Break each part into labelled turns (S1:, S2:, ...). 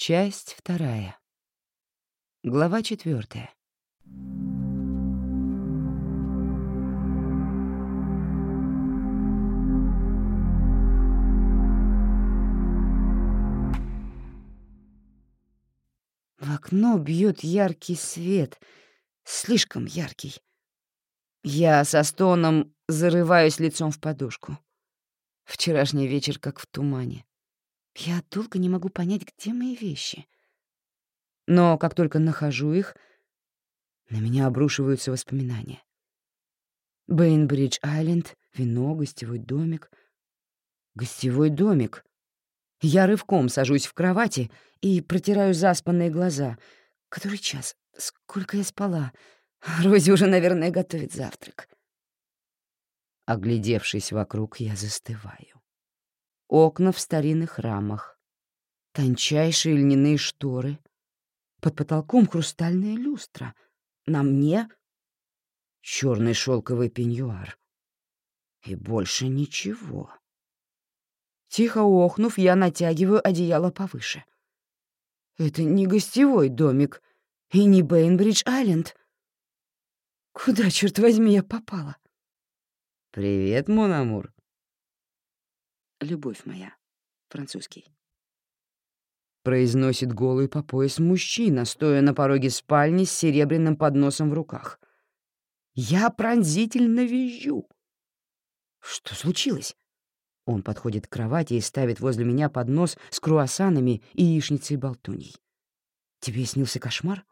S1: Часть вторая. Глава четвертая. В окно бьет яркий свет, слишком яркий. Я со стоном зарываюсь лицом в подушку. Вчерашний вечер как в тумане. Я долго не могу понять, где мои вещи. Но как только нахожу их, на меня обрушиваются воспоминания. Бейнбридж-Айленд, вино, гостевой домик. Гостевой домик. Я рывком сажусь в кровати и протираю заспанные глаза. Который час? Сколько я спала? Рози уже, наверное, готовит завтрак. Оглядевшись вокруг, я застываю. Окна в старинных рамах, тончайшие льняные шторы, под потолком хрустальная люстра, на мне черный шелковый пеньюар. И больше ничего. Тихо охнув, я натягиваю одеяло повыше. Это не гостевой домик и не Бейнбридж-Айленд. Куда, черт возьми, я попала? «Привет, Монамур». «Любовь моя», французский. Произносит голый по пояс мужчина, стоя на пороге спальни с серебряным подносом в руках. Я пронзительно визжу. Что случилось? Он подходит к кровати и ставит возле меня поднос с круассанами и яичницей-болтуньей. Тебе снился кошмар?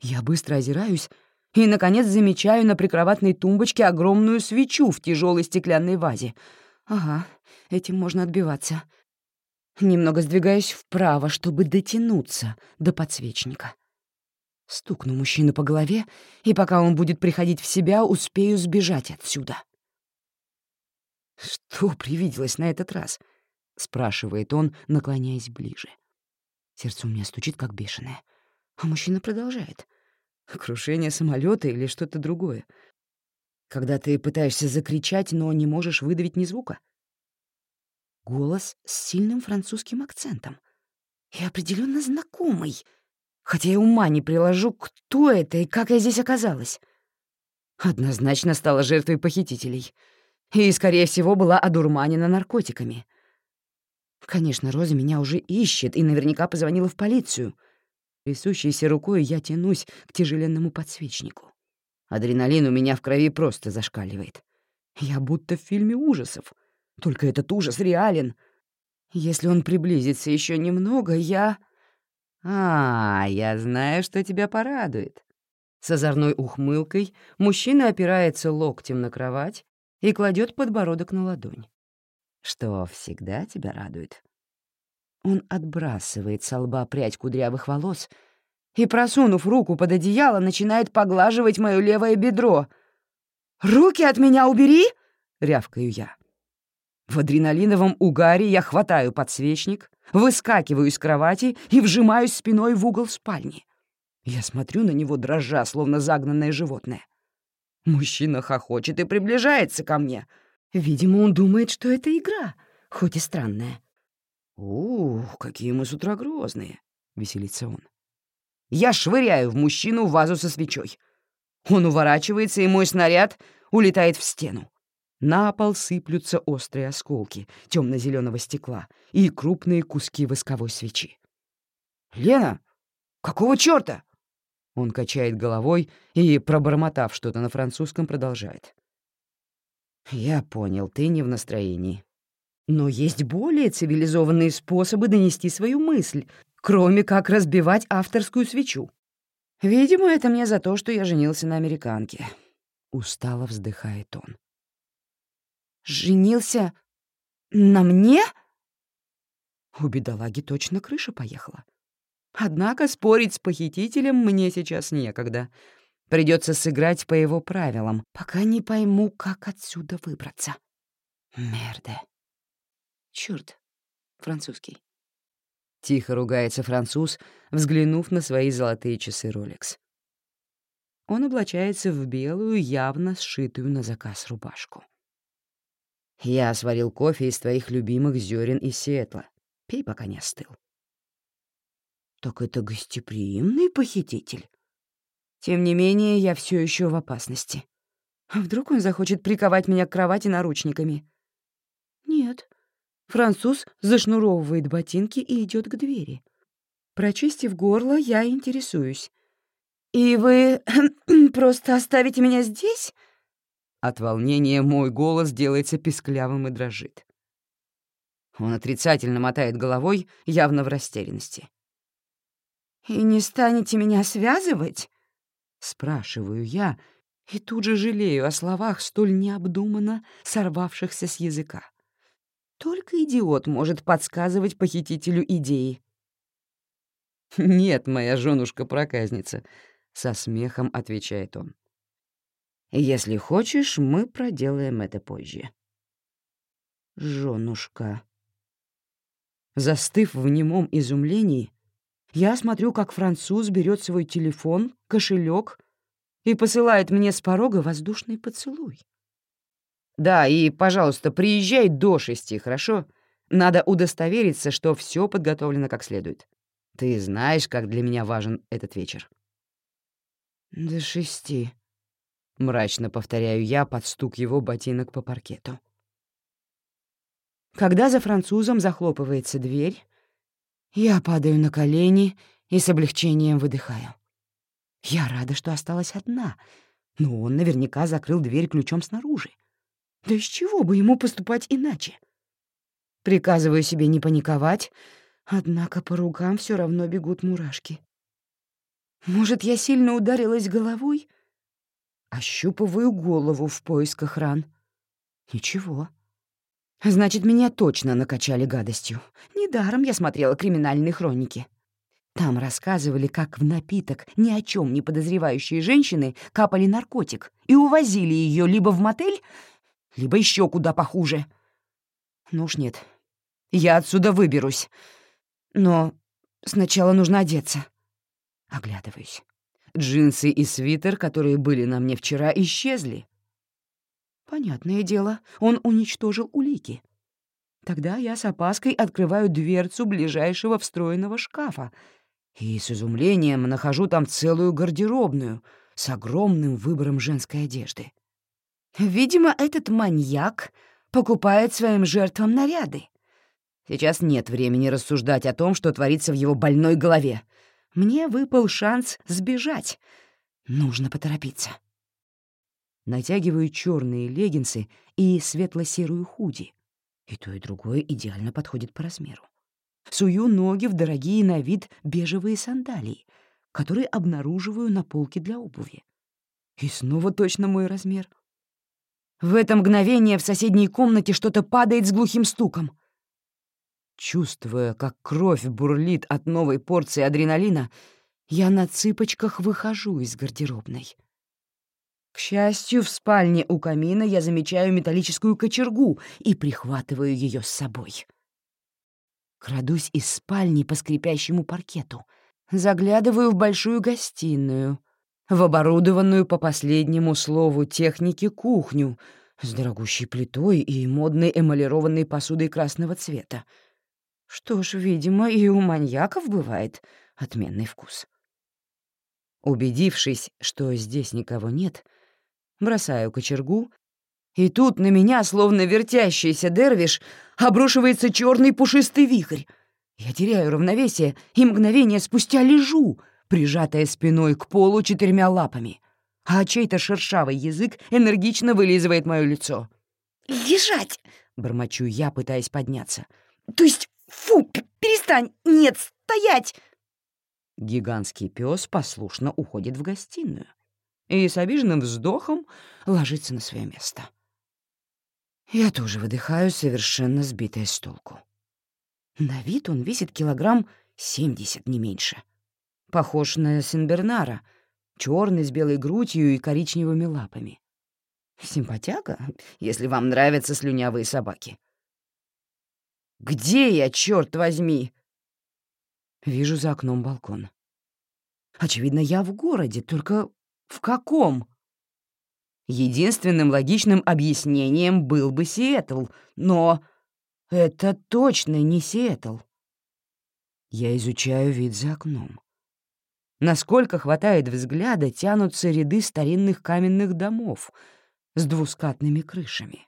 S1: Я быстро озираюсь и, наконец, замечаю на прикроватной тумбочке огромную свечу в тяжелой стеклянной вазе. Ага, этим можно отбиваться. Немного сдвигаюсь вправо, чтобы дотянуться до подсвечника. Стукну мужчину по голове, и пока он будет приходить в себя, успею сбежать отсюда. «Что привиделось на этот раз?» — спрашивает он, наклоняясь ближе. Сердце у меня стучит, как бешеное. А мужчина продолжает. Крушение самолета или что-то другое. Когда ты пытаешься закричать, но не можешь выдавить ни звука. Голос с сильным французским акцентом. И определенно знакомый. Хотя я ума не приложу, кто это и как я здесь оказалась. Однозначно стала жертвой похитителей — и, скорее всего, была одурманена наркотиками. Конечно, Роза меня уже ищет и наверняка позвонила в полицию. Трясущейся рукой я тянусь к тяжеленному подсвечнику. Адреналин у меня в крови просто зашкаливает. Я будто в фильме ужасов. Только этот ужас реален. Если он приблизится еще немного, я... «А, я знаю, что тебя порадует». С озорной ухмылкой мужчина опирается локтем на кровать и кладет подбородок на ладонь. «Что всегда тебя радует?» Он отбрасывает со лба прядь кудрявых волос и, просунув руку под одеяло, начинает поглаживать мое левое бедро. «Руки от меня убери!» — рявкаю я. В адреналиновом угаре я хватаю подсвечник, выскакиваю из кровати и вжимаюсь спиной в угол спальни. Я смотрю на него, дрожа, словно загнанное животное. Мужчина хохочет и приближается ко мне. Видимо, он думает, что это игра, хоть и странная. «Ух, какие мы с утра грозные!» — веселится он. Я швыряю в мужчину вазу со свечой. Он уворачивается, и мой снаряд улетает в стену. На пол сыплются острые осколки темно-зеленого стекла и крупные куски восковой свечи. «Лена, какого чёрта?» Он качает головой и, пробормотав что-то на французском, продолжает. «Я понял, ты не в настроении. Но есть более цивилизованные способы донести свою мысль, кроме как разбивать авторскую свечу. Видимо, это мне за то, что я женился на американке». Устало вздыхает он. «Женился на мне?» У бедолаги точно крыша поехала. Однако спорить с похитителем мне сейчас некогда. Придется сыграть по его правилам, пока не пойму, как отсюда выбраться. Мерде. Чёрт, французский. Тихо ругается француз, взглянув на свои золотые часы Rolex. Он облачается в белую, явно сшитую на заказ рубашку. «Я сварил кофе из твоих любимых зерен из Сиэтла. Пей, пока не остыл». Так это гостеприимный похититель. Тем не менее, я все еще в опасности. А вдруг он захочет приковать меня к кровати наручниками? Нет. Француз зашнуровывает ботинки и идет к двери. Прочистив горло, я интересуюсь. «И вы просто оставите меня здесь?» От волнения мой голос делается писклявым и дрожит. Он отрицательно мотает головой, явно в растерянности. «И не станете меня связывать?» Спрашиваю я, и тут же жалею о словах, столь необдуманно сорвавшихся с языка. Только идиот может подсказывать похитителю идеи. «Нет, моя женушка-проказница», — со смехом отвечает он. «Если хочешь, мы проделаем это позже». «Женушка». Застыв в немом изумлении, я смотрю, как француз берет свой телефон, кошелек и посылает мне с порога воздушный поцелуй. «Да, и, пожалуйста, приезжай до шести, хорошо? Надо удостовериться, что все подготовлено как следует. Ты знаешь, как для меня важен этот вечер». «До шести», — мрачно повторяю я под стук его ботинок по паркету. Когда за французом захлопывается дверь, я падаю на колени и с облегчением выдыхаю. Я рада, что осталась одна, но он наверняка закрыл дверь ключом снаружи. Да из чего бы ему поступать иначе? Приказываю себе не паниковать, однако по рукам все равно бегут мурашки. Может, я сильно ударилась головой? Ощупываю голову в поисках ран. Ничего. Значит, меня точно накачали гадостью. Недаром я смотрела криминальные хроники. Там рассказывали, как в напиток ни о чем не подозревающие женщины капали наркотик и увозили ее либо в мотель, либо еще куда похуже. Ну уж нет, я отсюда выберусь. Но сначала нужно одеться. Оглядываюсь. Джинсы и свитер, которые были на мне вчера, исчезли. Понятное дело, он уничтожил улики. Тогда я с опаской открываю дверцу ближайшего встроенного шкафа и с изумлением нахожу там целую гардеробную с огромным выбором женской одежды. Видимо, этот маньяк покупает своим жертвам наряды. Сейчас нет времени рассуждать о том, что творится в его больной голове. Мне выпал шанс сбежать. Нужно поторопиться натягиваю черные леггинсы и светло-серую худи. И то, и другое идеально подходит по размеру. Сую ноги в дорогие на вид бежевые сандалии, которые обнаруживаю на полке для обуви. И снова точно мой размер. В это мгновение в соседней комнате что-то падает с глухим стуком. Чувствуя, как кровь бурлит от новой порции адреналина, я на цыпочках выхожу из гардеробной. К счастью, в спальне у камина я замечаю металлическую кочергу и прихватываю ее с собой. Крадусь из спальни по скрипящему паркету. Заглядываю в большую гостиную, в оборудованную по последнему слову техники кухню с дорогущей плитой и модной эмалированной посудой красного цвета. Что ж, видимо, и у маньяков бывает отменный вкус. Убедившись, что здесь никого нет, — бросаю кочергу, и тут на меня, словно вертящийся дервиш, обрушивается черный пушистый вихрь. Я теряю равновесие и мгновение спустя лежу, прижатая спиной к полу четырьмя лапами, а чей-то шершавый язык энергично вылизывает мое лицо.
S2: «Лежать!»
S1: — бормочу я, пытаясь подняться.
S2: «То есть, фу, перестань! Нет, стоять!»
S1: Гигантский пес послушно уходит в гостиную и с обиженным вздохом ложится на свое место. Я тоже выдыхаю, совершенно сбитая с толку. На вид он весит килограмм семьдесят, не меньше. Похож на Сенбернара, черный с белой грудью и коричневыми лапами. Симпатяга, если вам нравятся слюнявые собаки. «Где я, черт возьми?» Вижу за окном балкон. Очевидно, я в городе, только в каком? Единственным логичным объяснением был бы Сиэтл, но это точно не Сиэтл. Я изучаю вид за окном. Насколько хватает взгляда, тянутся ряды старинных каменных домов с двускатными крышами.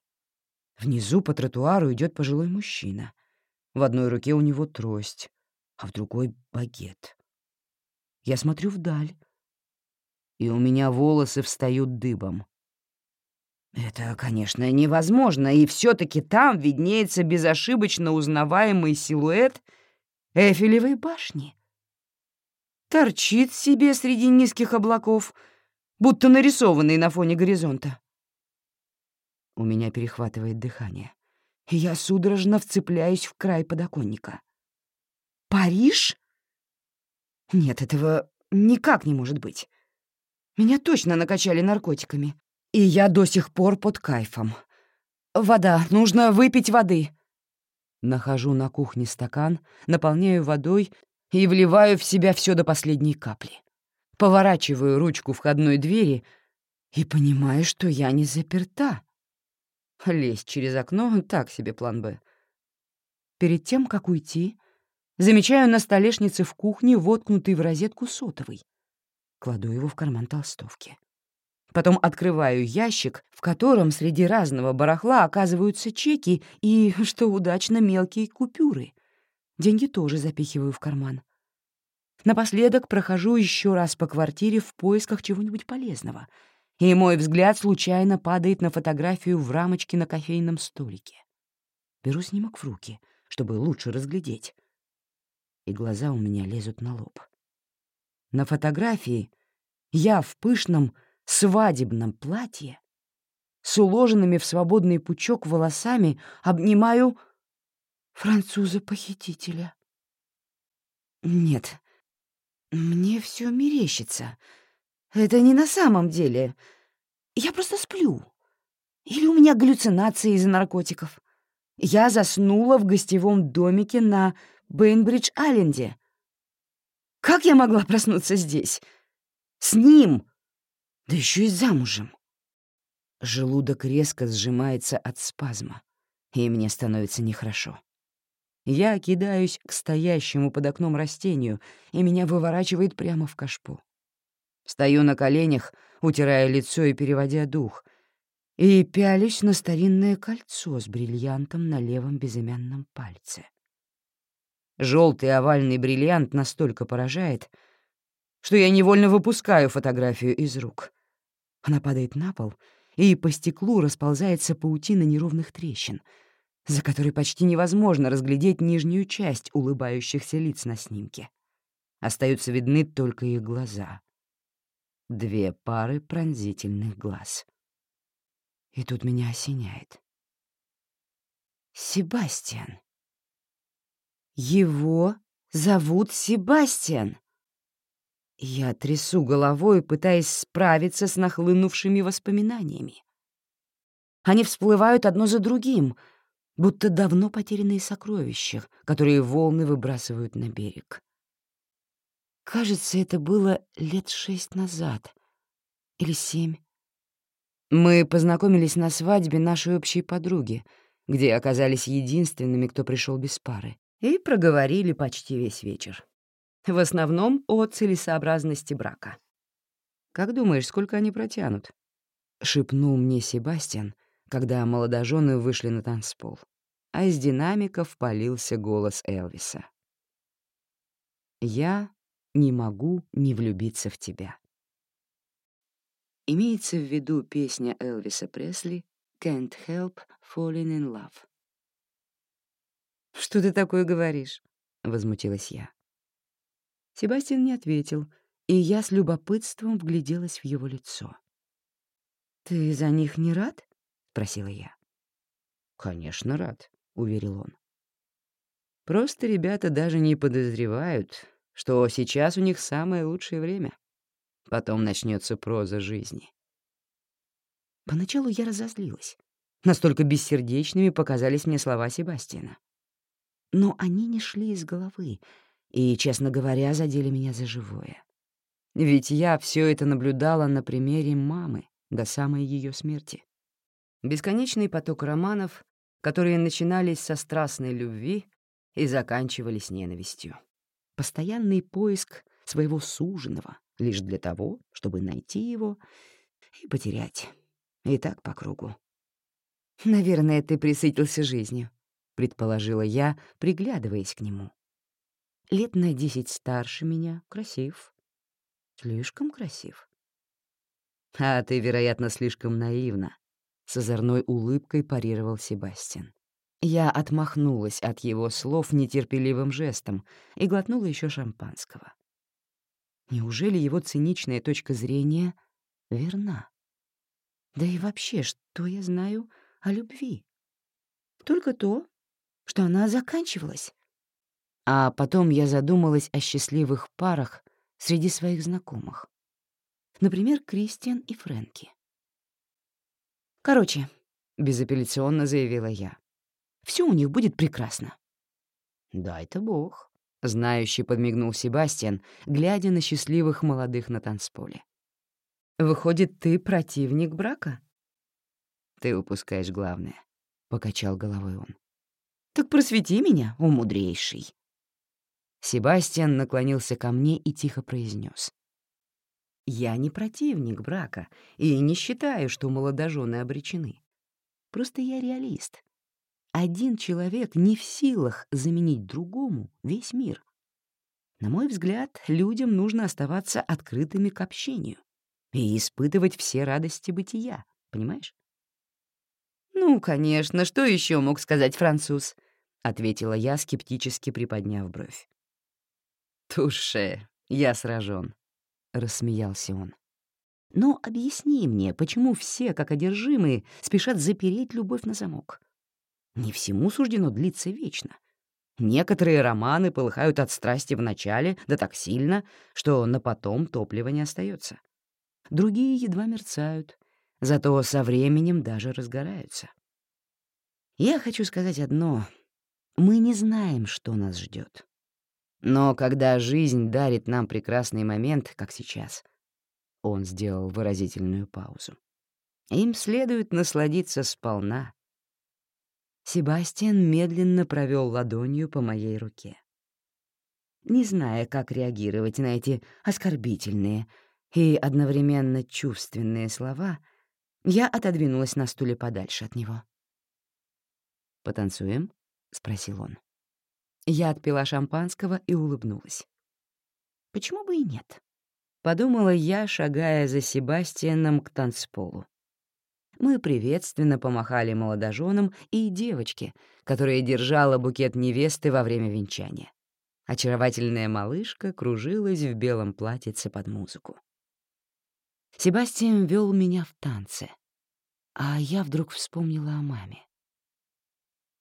S1: Внизу по тротуару идет пожилой мужчина. В одной руке у него трость, а в другой — багет. Я смотрю вдаль, и у меня волосы встают дыбом. Это, конечно, невозможно, и все таки там виднеется безошибочно узнаваемый силуэт Эфелевой башни. Торчит себе среди низких облаков, будто нарисованный на фоне горизонта. У меня перехватывает дыхание, и я судорожно вцепляюсь в край подоконника. «Париж?» Нет, этого никак не может быть. Меня точно накачали наркотиками. И я до сих пор под кайфом. Вода, нужно выпить воды. Нахожу на кухне стакан, наполняю водой и вливаю в себя все до последней капли. Поворачиваю ручку входной двери и понимаю, что я не заперта. Лезть через окно — так себе план «Б». Перед тем, как уйти, замечаю на столешнице в кухне воткнутый в розетку сотовый. Кладу его в карман толстовки. Потом открываю ящик, в котором среди разного барахла оказываются чеки и, что удачно, мелкие купюры. Деньги тоже запихиваю в карман. Напоследок прохожу еще раз по квартире в поисках чего-нибудь полезного, и мой взгляд случайно падает на фотографию в рамочке на кофейном столике. Беру снимок в руки, чтобы лучше разглядеть. И глаза у меня лезут на лоб. На фотографии я в пышном, свадебном платье с уложенными в свободный пучок волосами обнимаю француза-похитителя. Нет, мне все мерещится. Это не на самом деле. Я просто сплю. Или у меня галлюцинации из-за наркотиков. Я заснула в гостевом домике на Бейнбридж-Айленде. Как я могла проснуться здесь? С ним, да еще и замужем. Желудок резко сжимается от спазма, и мне становится нехорошо. Я кидаюсь к стоящему под окном растению, и меня выворачивает прямо в кашпо. Стою на коленях, утирая лицо и переводя дух, и пялюсь на старинное кольцо с бриллиантом на левом безымянном пальце. Желтый овальный бриллиант настолько поражает, что я невольно выпускаю фотографию из рук. Она падает на пол, и по стеклу расползается паутина неровных трещин, за которой почти невозможно разглядеть нижнюю часть улыбающихся лиц на снимке. Остаются видны только их глаза. Две пары пронзительных глаз. И тут меня осеняет. Себастьян. Его зовут Себастьян. Я трясу головой, пытаясь справиться с нахлынувшими воспоминаниями. Они всплывают одно за другим, будто давно потерянные сокровища, которые волны выбрасывают на берег. Кажется, это было лет шесть назад. Или семь. Мы познакомились на свадьбе нашей общей подруги, где оказались единственными, кто пришел без пары, и проговорили почти весь вечер. В основном о целесообразности брака. «Как думаешь, сколько они протянут?» — шепнул мне Себастьян, когда молодожены вышли на танцпол, а из динамиков полился голос Элвиса. «Я не могу не влюбиться в тебя». Имеется в виду песня Элвиса Пресли «Can't help falling in love». «Что ты такое говоришь?» — возмутилась я. Себастьян не ответил, и я с любопытством вгляделась в его лицо. «Ты за них не рад?» — спросила я. «Конечно, рад», — уверил он. «Просто ребята даже не подозревают, что сейчас у них самое лучшее время. Потом начнется проза жизни». Поначалу я разозлилась. Настолько бессердечными показались мне слова Себастьяна. Но они не шли из головы, и, честно говоря, задели меня за живое. Ведь я все это наблюдала на примере мамы до самой ее смерти. Бесконечный поток романов, которые начинались со страстной любви и заканчивались ненавистью. Постоянный поиск своего суженого лишь для того, чтобы найти его и потерять. И так по кругу. «Наверное, ты присытился жизнью», — предположила я, приглядываясь к нему. Лет на десять старше меня, красив. Слишком красив. «А ты, вероятно, слишком наивна», — с озорной улыбкой парировал Себастьян. Я отмахнулась от его слов нетерпеливым жестом и глотнула еще шампанского. Неужели его циничная точка зрения верна? Да и вообще, что я знаю о любви? Только то, что она заканчивалась. А потом я задумалась о счастливых парах среди своих знакомых. Например, Кристиан и Фрэнки. «Короче», — безапелляционно заявила я, все у них будет прекрасно». «Дай-то бог», — знающий подмигнул Себастьян, глядя на счастливых молодых на танцполе. «Выходит, ты противник брака?» «Ты упускаешь главное», — покачал головой он. «Так просвети меня, о мудрейший». Себастьян наклонился ко мне и тихо произнес: «Я не противник брака и не считаю, что молодожены обречены. Просто я реалист. Один человек не в силах заменить другому весь мир. На мой взгляд, людям нужно оставаться открытыми к общению и испытывать все радости бытия, понимаешь? «Ну, конечно, что еще мог сказать француз?» — ответила я, скептически приподняв бровь. «Туше, я сражен, рассмеялся он. «Но объясни мне, почему все, как одержимые, спешат запереть любовь на замок? Не всему суждено длиться вечно. Некоторые романы полыхают от страсти в начале, да так сильно, что на потом топлива не остается. Другие едва мерцают, зато со временем даже разгораются. Я хочу сказать одно. Мы не знаем, что нас ждет. Но когда жизнь дарит нам прекрасный момент, как сейчас, он сделал выразительную паузу. Им следует насладиться сполна, Себастьян медленно провел ладонью по моей руке. Не зная, как реагировать на эти оскорбительные и одновременно чувственные слова, я отодвинулась на стуле подальше от него. «Потанцуем?» — спросил он. Я отпила шампанского и улыбнулась. «Почему бы и нет?» — подумала я, шагая за Себастьяном к танцполу мы приветственно помахали молодоженам и девочке, которая держала букет невесты во время венчания. Очаровательная малышка кружилась в белом платьице под музыку. Себастьян вел меня в танце, а я вдруг вспомнила о маме.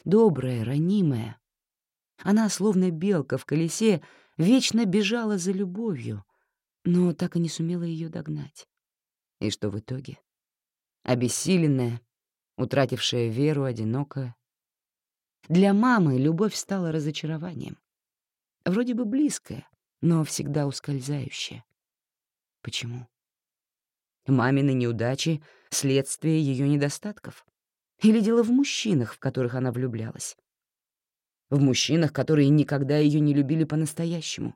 S1: Добрая, ранимая. Она, словно белка в колесе, вечно бежала за любовью, но так и не сумела ее догнать. И что в итоге? обессиленная, утратившая веру, одинокая. Для мамы любовь стала разочарованием. Вроде бы близкая, но всегда ускользающая. Почему? Мамины неудачи — следствие ее недостатков? Или дело в мужчинах, в которых она влюблялась? В мужчинах, которые никогда ее не любили по-настоящему?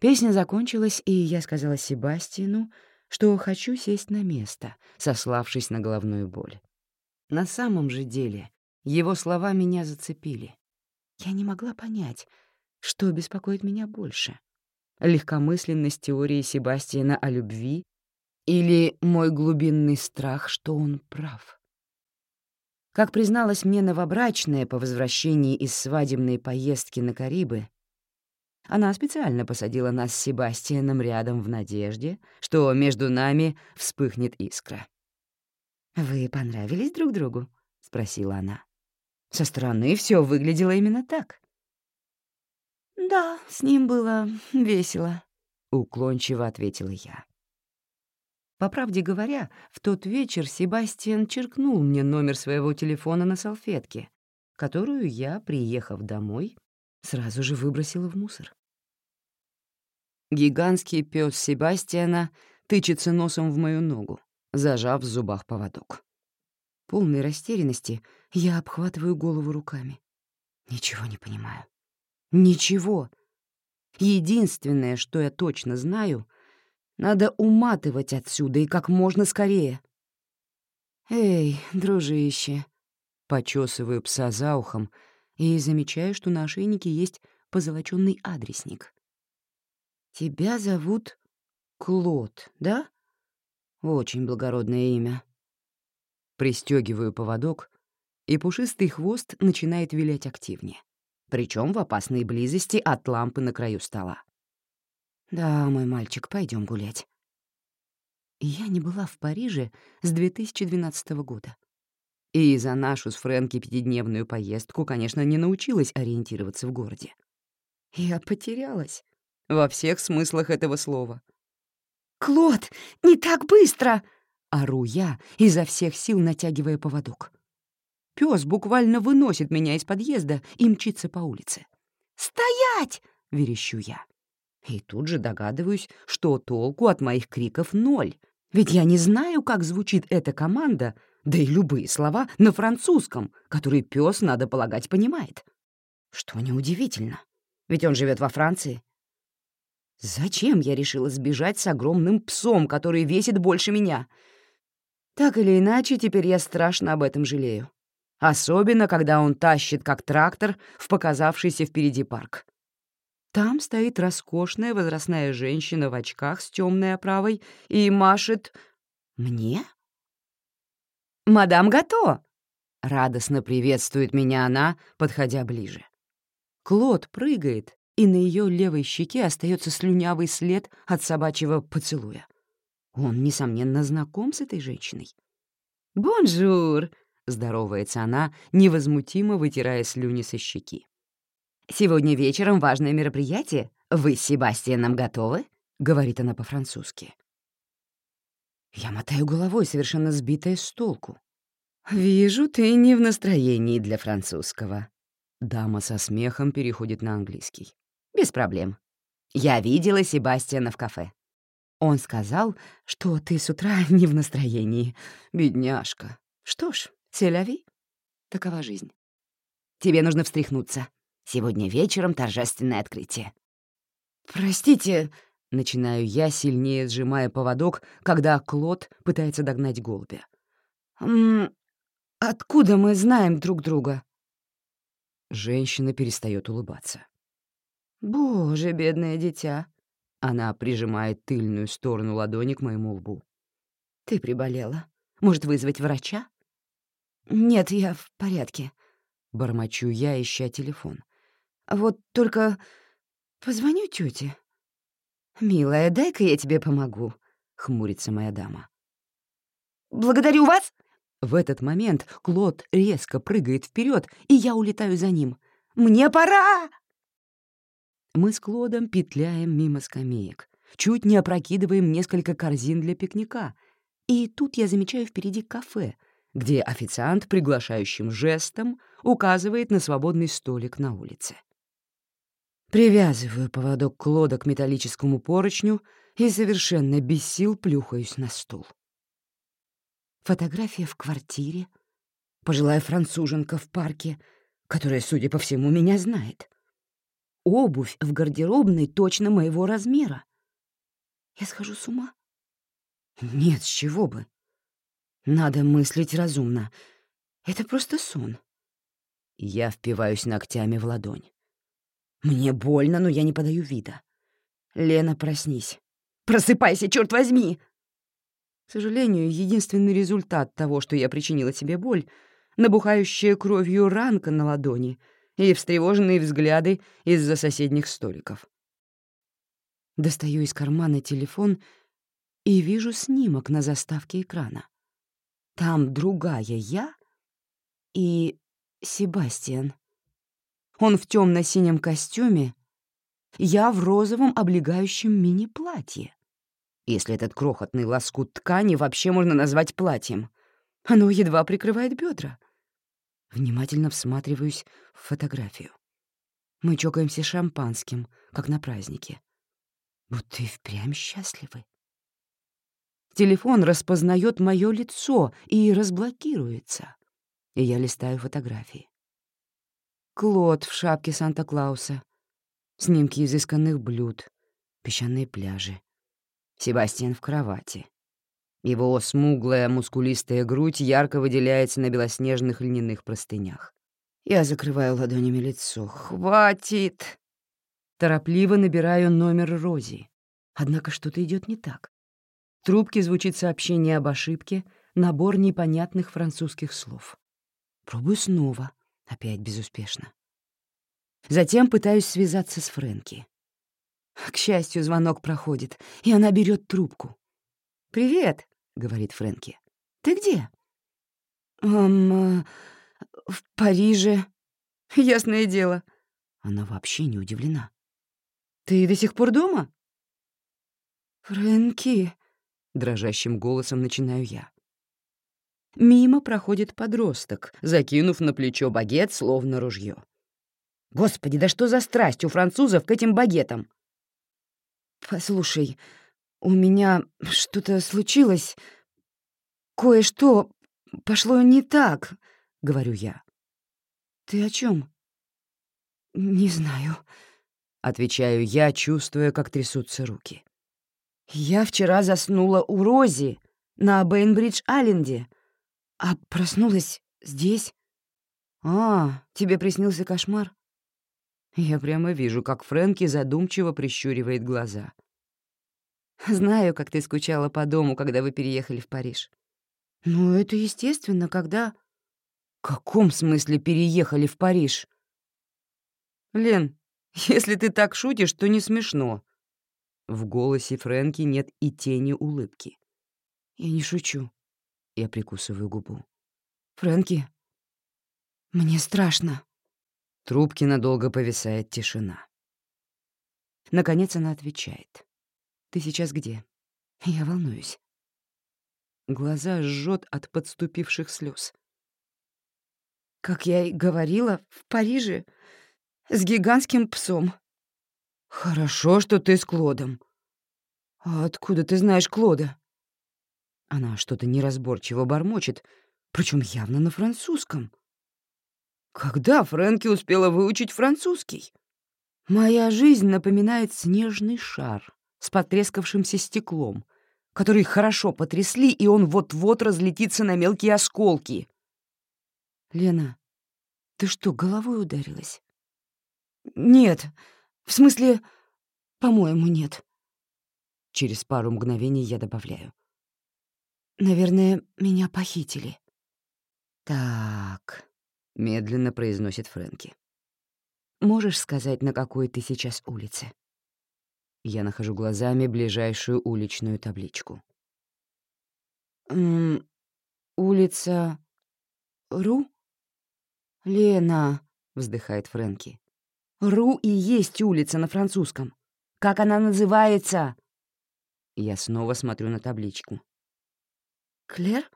S1: Песня закончилась, и я сказала Себастину, что хочу сесть на место, сославшись на головную боль. На самом же деле его слова меня зацепили. Я не могла понять, что беспокоит меня больше — легкомысленность теории Себастьяна о любви или мой глубинный страх, что он прав. Как призналась мне новобрачная по возвращении из свадебной поездки на Карибы, она специально посадила нас с Себастьяном рядом в надежде, что между нами вспыхнет искра. «Вы понравились друг другу?» — спросила она. Со стороны все выглядело именно так. «Да, с ним было весело», — уклончиво ответила я. По правде говоря, в тот вечер Себастьян черкнул мне номер своего телефона на салфетке, которую я, приехав домой, сразу же выбросила в мусор. Гигантский пес Себастьяна тычется носом в мою ногу, зажав в зубах поводок. Полной растерянности я обхватываю голову руками. Ничего не понимаю. Ничего. Единственное, что я точно знаю, надо уматывать отсюда и как можно скорее. «Эй, дружище!» Почесываю пса за ухом и замечаю, что на ошейнике есть позолоченный адресник. «Тебя зовут Клод, да? Очень благородное имя». Пристегиваю поводок, и пушистый хвост начинает вилять активнее, причем в опасной близости от лампы на краю стола. «Да, мой мальчик, пойдем гулять». Я не была в Париже с 2012 года. И за нашу с Фрэнки пятидневную поездку, конечно, не научилась ориентироваться в городе. Я потерялась во всех смыслах этого слова.
S2: «Клод, не так быстро!»
S1: — ору я, изо всех сил натягивая поводок. Пёс буквально выносит меня из подъезда и мчится по улице.
S2: «Стоять!»
S1: — верещу я. И тут же догадываюсь, что толку от моих криков ноль. Ведь я не знаю, как звучит эта команда, да и любые слова на французском, которые пес, надо полагать, понимает. Что неудивительно, ведь он живет во Франции. Зачем я решила сбежать с огромным псом, который весит больше меня? Так или иначе, теперь я страшно об этом жалею. Особенно, когда он тащит, как трактор, в показавшийся впереди парк. Там стоит роскошная возрастная женщина в очках с темной оправой и машет... Мне? «Мадам Гато!» — радостно приветствует меня она, подходя ближе. Клод прыгает, и на ее левой щеке остается слюнявый след от собачьего поцелуя. Он, несомненно, знаком с этой женщиной. «Bonjour!» — здоровается она, невозмутимо вытирая слюни со щеки. «Сегодня вечером важное мероприятие. Вы с Себастьяном готовы?» — говорит она по-французски. Я мотаю головой, совершенно сбитая с толку. «Вижу, ты не в настроении для французского». Дама со смехом переходит на английский. «Без проблем. Я видела Себастьяна в кафе. Он сказал, что ты с утра не в настроении. Бедняжка. Что ж, селяви. Такова жизнь. Тебе нужно встряхнуться. Сегодня вечером торжественное открытие». «Простите», — начинаю я, сильнее сжимая поводок, когда Клод пытается догнать голубя. «М откуда мы знаем друг друга?» Женщина перестает улыбаться. «Боже, бедное дитя!» Она прижимает тыльную сторону ладони к моему лбу. «Ты приболела. Может, вызвать врача?» «Нет, я в порядке», — бормочу я, ища телефон. Вот только позвоню тете. «Милая, дай-ка я тебе помогу», — хмурится моя дама.
S2: «Благодарю вас!»
S1: В этот момент Клод резко прыгает вперед, и я улетаю за ним.
S2: «Мне пора!»
S1: Мы с Клодом петляем мимо скамеек, чуть не опрокидываем несколько корзин для пикника. И тут я замечаю впереди кафе, где официант приглашающим жестом указывает на свободный столик на улице. Привязываю поводок Клода к металлическому поручню и совершенно без сил плюхаюсь на стул. Фотография в квартире, пожилая француженка в парке, которая, судя по всему, меня знает. Обувь в гардеробной точно моего размера. Я схожу с ума? Нет, с чего бы. Надо мыслить разумно. Это просто сон. Я впиваюсь ногтями в ладонь. Мне больно, но я не подаю вида. Лена, проснись. Просыпайся, черт возьми! К сожалению, единственный результат того, что я причинила себе боль, набухающая кровью ранка на ладони и встревоженные взгляды из-за соседних столиков. Достаю из кармана телефон и вижу снимок на заставке экрана. Там другая я и Себастьян. Он в темно синем костюме, я в розовом облегающем мини-платье. Если этот крохотный лоскут ткани вообще можно назвать платьем. Оно едва прикрывает бедра. Внимательно всматриваюсь в фотографию. Мы чокаемся шампанским, как на празднике. Вот и впрямь счастливы. Телефон распознает мое лицо и разблокируется. И я листаю фотографии. Клод в шапке Санта-Клауса, Снимки изысканных блюд, песчаные пляжи. Себастьян в кровати. Его смуглая, мускулистая грудь ярко выделяется на белоснежных льняных простынях. Я закрываю ладонями лицо. «Хватит!» Торопливо набираю номер Рози. Однако что-то идет не так. В трубке звучит сообщение об ошибке, набор непонятных французских слов. Пробую снова, опять безуспешно. Затем пытаюсь связаться с Фрэнки. К счастью, звонок проходит, и она берет трубку. «Привет», — говорит Фрэнки. «Ты где?» «Эм, в Париже. Ясное дело». Она вообще не удивлена. «Ты до сих пор дома?» «Фрэнки», — дрожащим голосом начинаю я. Мимо проходит подросток, закинув на плечо багет, словно ружье. Господи, да что за страсть у французов к этим багетам? Послушай, у меня что-то случилось. Кое-что пошло не так, говорю я. Ты о чем? Не знаю, отвечаю я, чувствуя, как трясутся руки. Я вчера заснула у Рози на Бейнбридж-Айленде, а проснулась здесь. А, тебе приснился кошмар? Я прямо вижу, как Фрэнки задумчиво прищуривает глаза. «Знаю, как ты скучала по дому, когда вы переехали в Париж». «Ну, это естественно, когда...» «В каком смысле переехали в Париж?» «Лен, если ты так шутишь, то не смешно». В голосе Фрэнки нет и тени улыбки. «Я не шучу». Я прикусываю губу. «Фрэнки, мне страшно» трубке надолго повисает тишина. Наконец она отвечает. «Ты сейчас где?» «Я волнуюсь». Глаза жжет от подступивших слез. «Как я и говорила, в Париже с гигантским псом». «Хорошо, что ты с Клодом». «А откуда ты знаешь Клода?» Она что-то неразборчиво бормочет, причем явно на французском. Когда Фрэнки успела выучить французский? Моя жизнь напоминает снежный шар с потрескавшимся стеклом, который хорошо потрясли, и он вот-вот разлетится на мелкие осколки. Лена, ты что, головой ударилась? Нет, в смысле, по-моему, нет. Через пару мгновений я добавляю. Наверное, меня похитили. Так, — медленно произносит Фрэнки. «Можешь сказать, на какой ты сейчас улице?» Я нахожу глазами ближайшую уличную табличку. «М -м, улица Ру?» «Лена», — вздыхает Фрэнки. «Ру и есть улица на французском. Как она называется?» Я снова смотрю на табличку. «Клер?»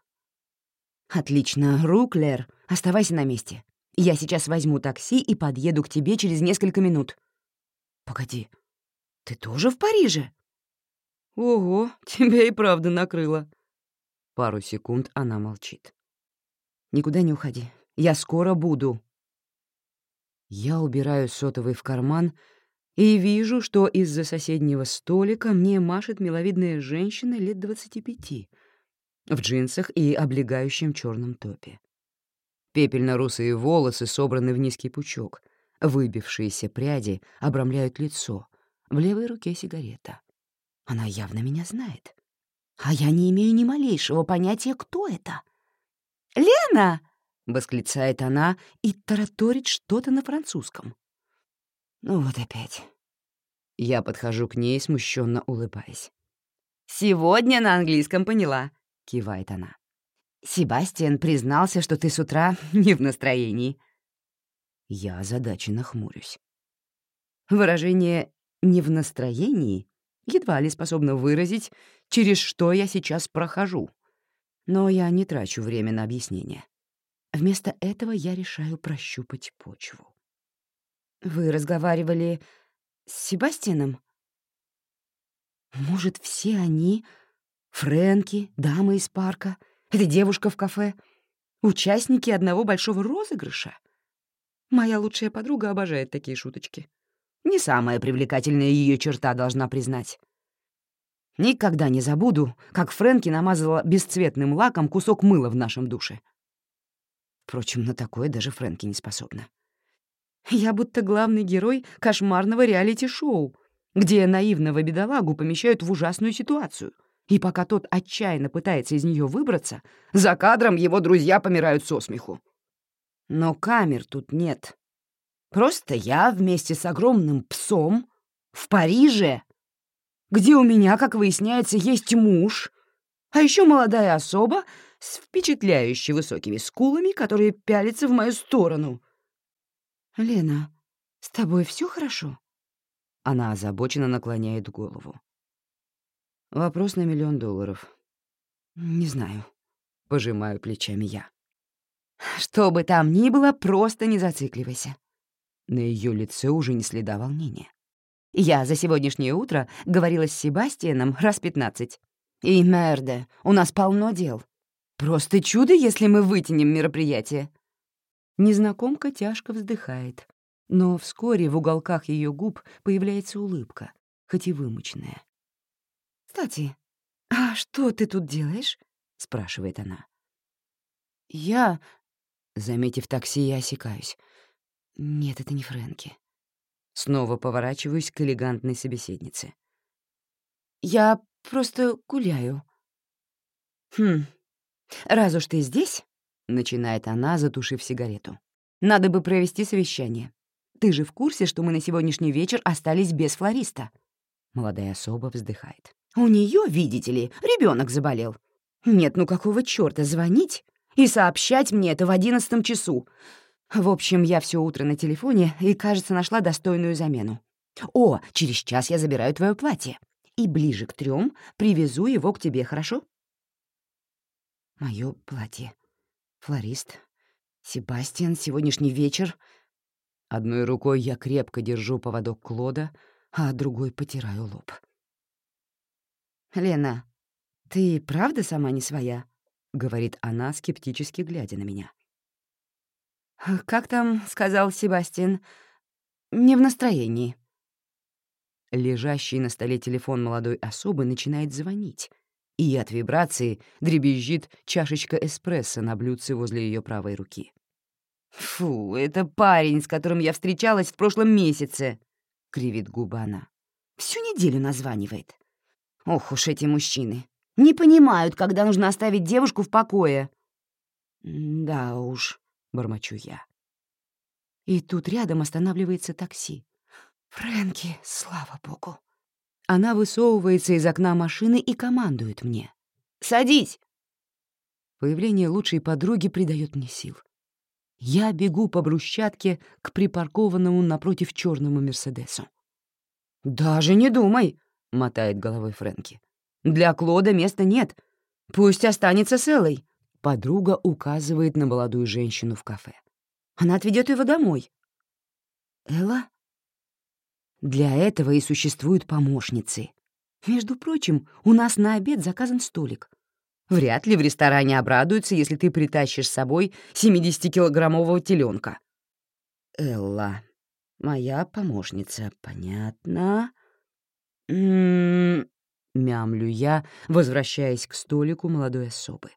S1: «Отлично, Ру, Клер. Оставайся на месте. Я сейчас возьму такси и подъеду к тебе через несколько минут. Погоди, ты тоже в Париже? Ого, тебя и правда накрыло. Пару секунд она молчит. Никуда не уходи. Я скоро буду. Я убираю сотовый в карман и вижу, что из-за соседнего столика мне машет миловидная женщина лет двадцати пяти в джинсах и облегающем черном топе. Пепельно-русые волосы собраны в низкий пучок, выбившиеся пряди обрамляют лицо, в левой руке сигарета. Она явно меня знает. А я не имею ни малейшего понятия, кто это. «Лена!» — восклицает она и тараторит что-то на французском. Ну вот опять. Я подхожу к ней, смущенно улыбаясь. «Сегодня на английском поняла», — кивает она. Себастьян признался, что ты с утра не в настроении. Я озадаченно хмурюсь. Выражение «не в настроении» едва ли способно выразить, через что я сейчас прохожу. Но я не трачу время на объяснение. Вместо этого я решаю прощупать почву. «Вы разговаривали с Себастьяном?» «Может, все они, Фрэнки, дамы из парка — эта девушка в кафе — участники одного большого розыгрыша. Моя лучшая подруга обожает такие шуточки. Не самая привлекательная ее черта, должна признать. Никогда не забуду, как Фрэнки намазала бесцветным лаком кусок мыла в нашем душе. Впрочем, на такое даже Фрэнки не способна. Я будто главный герой кошмарного реалити-шоу, где наивного бедолагу помещают в ужасную ситуацию. И пока тот отчаянно пытается из нее выбраться, за кадром его друзья помирают со смеху. Но камер тут нет. Просто я вместе с огромным псом в Париже, где у меня, как выясняется, есть муж, а еще молодая особа с впечатляюще высокими скулами, которые пялятся в мою сторону. «Лена, с тобой все хорошо?» Она озабоченно наклоняет голову. Вопрос на миллион долларов. Не знаю. Пожимаю плечами я. Что бы там ни было, просто не зацикливайся. На ее лице уже не следа волнения. Я за сегодняшнее утро говорила с Себастьяном раз пятнадцать. И, мерде, у нас полно дел. Просто чудо, если мы вытянем мероприятие. Незнакомка тяжко вздыхает, но вскоре в уголках ее губ появляется улыбка, хоть и вымученная. «Кстати, а что ты тут делаешь?» — спрашивает она. «Я...» Заметив такси, я осекаюсь. «Нет, это не Фрэнки». Снова поворачиваюсь к элегантной собеседнице. «Я просто гуляю». «Хм, раз уж ты здесь...» — начинает она, затушив сигарету. «Надо бы провести совещание. Ты же в курсе, что мы на сегодняшний вечер остались без флориста?» Молодая особа вздыхает. «У нее, видите ли, ребенок заболел. Нет, ну какого чёрта звонить и сообщать мне это в одиннадцатом часу? В общем, я все утро на телефоне и, кажется, нашла достойную замену. О, через час я забираю твое платье. И ближе к трем привезу его к тебе, хорошо? Мое платье. Флорист. Себастьян, сегодняшний вечер. Одной рукой я крепко держу поводок Клода, а другой потираю лоб. «Лена, ты правда сама не своя?» — говорит она, скептически глядя на меня. «Как там?» — сказал Себастьян. «Не в настроении». Лежащий на столе телефон молодой особы начинает звонить, и от вибрации дребезжит чашечка эспрессо на блюдце возле ее правой руки. «Фу, это парень, с которым я встречалась в прошлом месяце», — кривит губы она. «Всю неделю названивает. Ох уж эти мужчины. Не понимают, когда нужно оставить девушку в покое». «Да уж», — бормочу я. И тут рядом останавливается такси. «Фрэнки, слава богу!» Она высовывается из окна машины и командует мне. «Садись!» Появление лучшей подруги придает мне сил. Я бегу по брусчатке к припаркованному напротив черному Мерседесу. «Даже не думай!» — мотает головой Фрэнки. «Для Клода места нет. Пусть останется с Эллой. Подруга указывает на молодую женщину в кафе. Она отведет его домой. Элла? Для этого и существуют помощницы. Между прочим, у нас на обед заказан столик. Вряд ли в ресторане обрадуются, если ты притащишь с собой 70-килограммового теленка. Элла, моя помощница, понятно. Мямлю я, возвращаясь к столику молодой особы.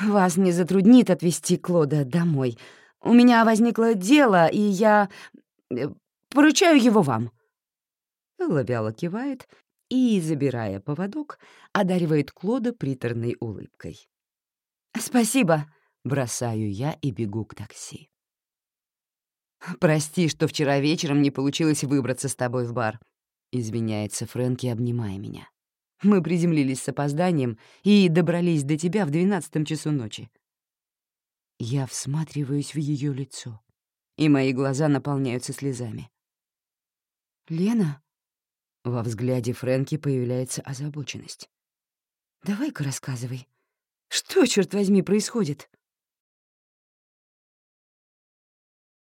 S1: «Вас не затруднит отвезти Клода домой. У меня возникло дело, и я э, поручаю его вам». Элла кивает и, забирая поводок, одаривает Клода приторной улыбкой. «Спасибо», — бросаю я и бегу к такси. «Прости, что вчера вечером не получилось выбраться с тобой в бар», — извиняется Фрэнки, обнимая меня. Мы приземлились с опозданием и добрались до тебя в двенадцатом часу ночи. Я всматриваюсь в ее лицо, и мои глаза наполняются слезами. «Лена?» Во взгляде Фрэнки появляется озабоченность. «Давай-ка рассказывай. Что, черт возьми, происходит?»